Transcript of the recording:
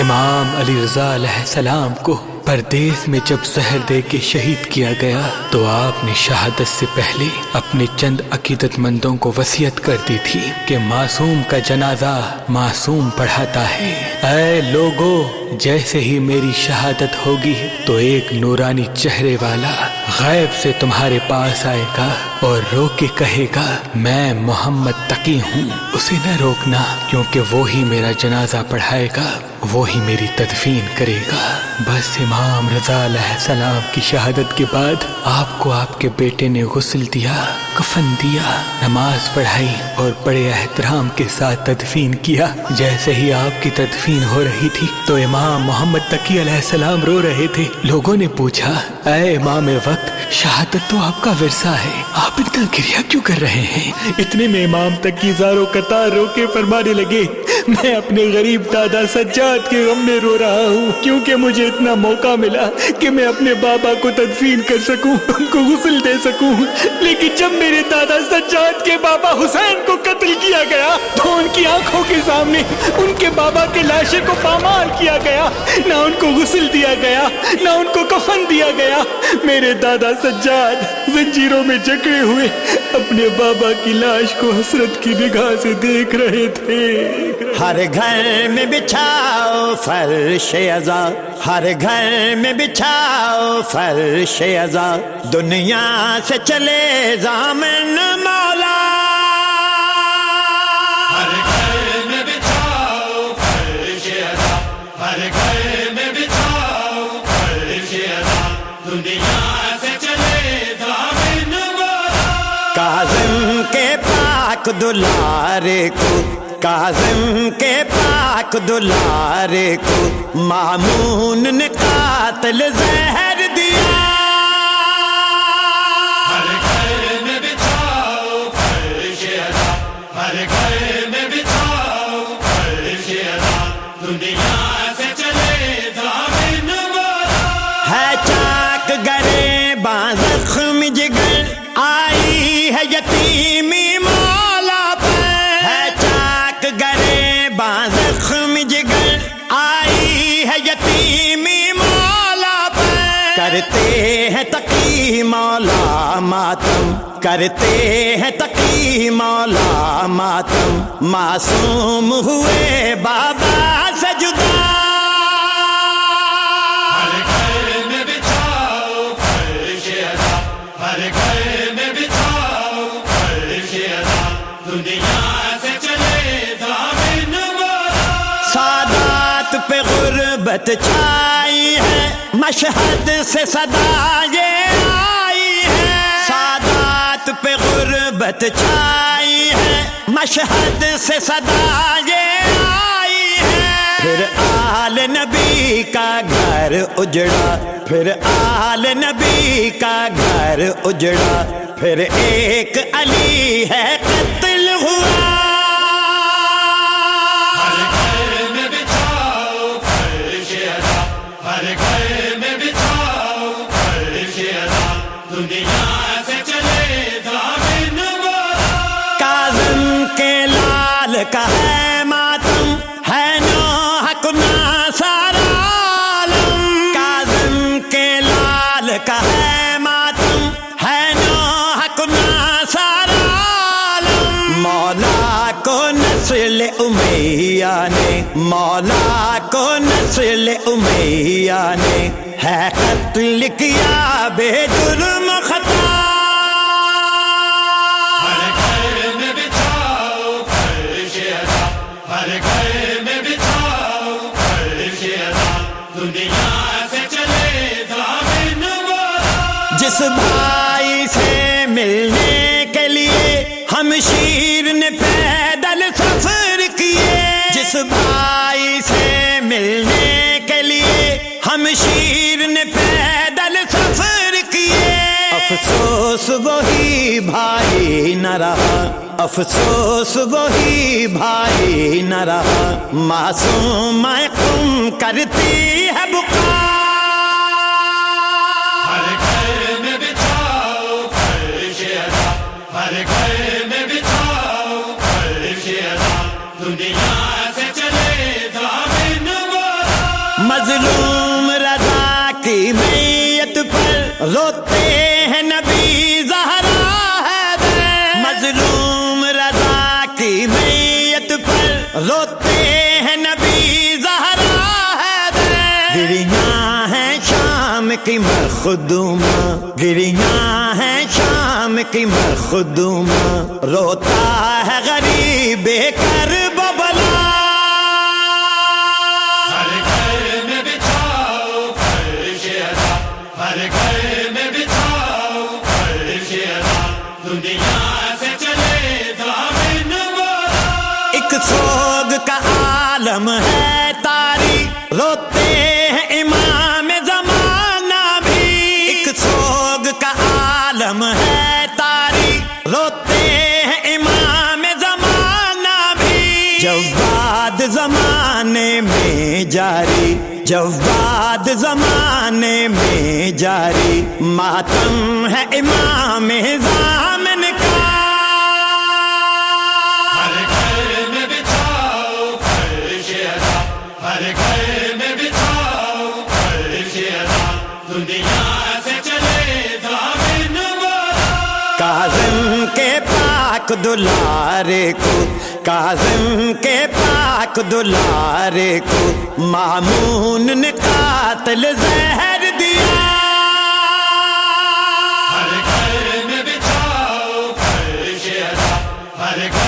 امام علی رضا علیہ السلام کو پردیس میں جب زہر دے کے شہید کیا گیا تو آپ نے شہادت سے پہلے اپنے چند عقیدت مندوں کو وسیعت کر دی تھی کہ معصوم کا جنازہ معصوم پڑھاتا ہے۔ اے لوگو، جیسے ہی میری شہادت ہوگی تو ایک نورانی چہرے والا غیب سے تمہارے پاس آئے گا اور رو کے کہے گا، میں محمد تقی ہوں۔ اسے نہ روکنا، کیونکہ وہی میرا جنازہ پڑھائے گا، وہی میری تدفین کرے گا۔ بس امام رضا علیہ السلام کی شہادت کے بعد آپ کو آپ کے بیٹے نے غسل دیا، کفن دیا، نماز پڑھائی اور بڑے احترام کے ساتھ تدفین کیا۔ جیسے ہی آپ کی تدفین ہو رہی تھی تو امام محمد تقی علیہ السلام رو رہے تھے۔ لوگوں نے پوچھا، اے امام وقت، شہادت تو آپ کا ورثہ ہے۔ آپ اتنا گریا کیوں کر رہے ہیں؟ اتنے میں امام تقی زارو قطار رو کے فرمانے لگے میں اپنے غریب دادا سجاد کے غم میں رو رہا ہوں۔ کیونکہ مجھے اتنا موقع ملا کہ میں اپنے بابا کو تدفین کر سکوں ان کو غسل دے سکوں۔ لیکن جب میرے دادا سجاد کے بابا حسین کو قتل کیا گیا تو ان کی آنکھوں کے سامنے ان کے بابا کے لاشے کو پامال کیا گیا۔ نہ ان کو غسل دیا گیا، نہ ان کو کفن دیا گیا۔ میرے دادا سجاد زنجیروں میں جکڑے ہوئے اپنے بابا کی لاش کو حسرت کی نگاہ سے دیکھ رہے تھے۔ ہر گھر میں بچھاؤ فرش ازا ہر گھر میں بچھاؤ فرش ازا دنیا سے چلے زامن مولا۔ ہر گھر میں بچھاؤ فرش ازا ہر گھر میں بچھاؤ دنیا سے چلے کاظم کے پاک دلارے کو کاظم کے پاک دلارے کو مامون نے قاتل زہر دیا۔ ہر گھر میں بچھاؤ، فرش ہر گھر میں بچھاؤ، فرش دنیا زخم جگر آئی ہے یتیمی مولا پر۔ کرتے ہیں تقی مولا ماتم۔ کرتے ہیں تقی مولا ماتم۔ معصوم ہوئے بابا سے جدا۔ غربت چھائی ہے، مشہد سے صدا یہ آئی ہے۔ سادات پہ غربت چھائی ہے، مشہد سے صدا یہ آئی ہے۔ پھر آل نبی کا گھر اجڑا، پھر آل نبی کا گھر اجڑا، پھر ایک علی ہے قتل مولا کو نسل امیہ نے ہے قتل کیا بے جرم خطا۔ ہر گھر میں بچھاؤ فرش ازا ہر گھر میں بچھاؤ فرش ازا دنیا سے چلے زامن مولا۔ جس بھائی سے ملنے کے لیے ہم شیر نے پیدل سفر کیے۔ جس بھائی افسوس وہی بھائی نہ رہا افسوس وہی بھائی نہ رہا۔ معصوم تم کرتی ہے بکا میں میں مظلوم رضا کی پر روتے ہیں نبی زہرا ہے مظلوم رضا کی میت پر روتے ہیں نبی زہرا ہے گریاں ہیں شام کی مخدومہ۔ گریاں ہیں شام کی مخدومہ۔ روتا ہے غریب کر عالم ہے تاری روتے ہیں امام زمانہ بھی۔ ایک سوگ کا عالم ہے تاری روتے ہیں امام زمانہ بھی۔ جواد زمانے میں جاری۔ جواد زمانے میں جاری۔ ماتم ہے امام زامن پاک دلارے کو، کاظم کے پاک دلارے کو معمون نے قاتل زہر دیا۔ ہر گھر میں بچھاؤ، فرش ادا ہر گھر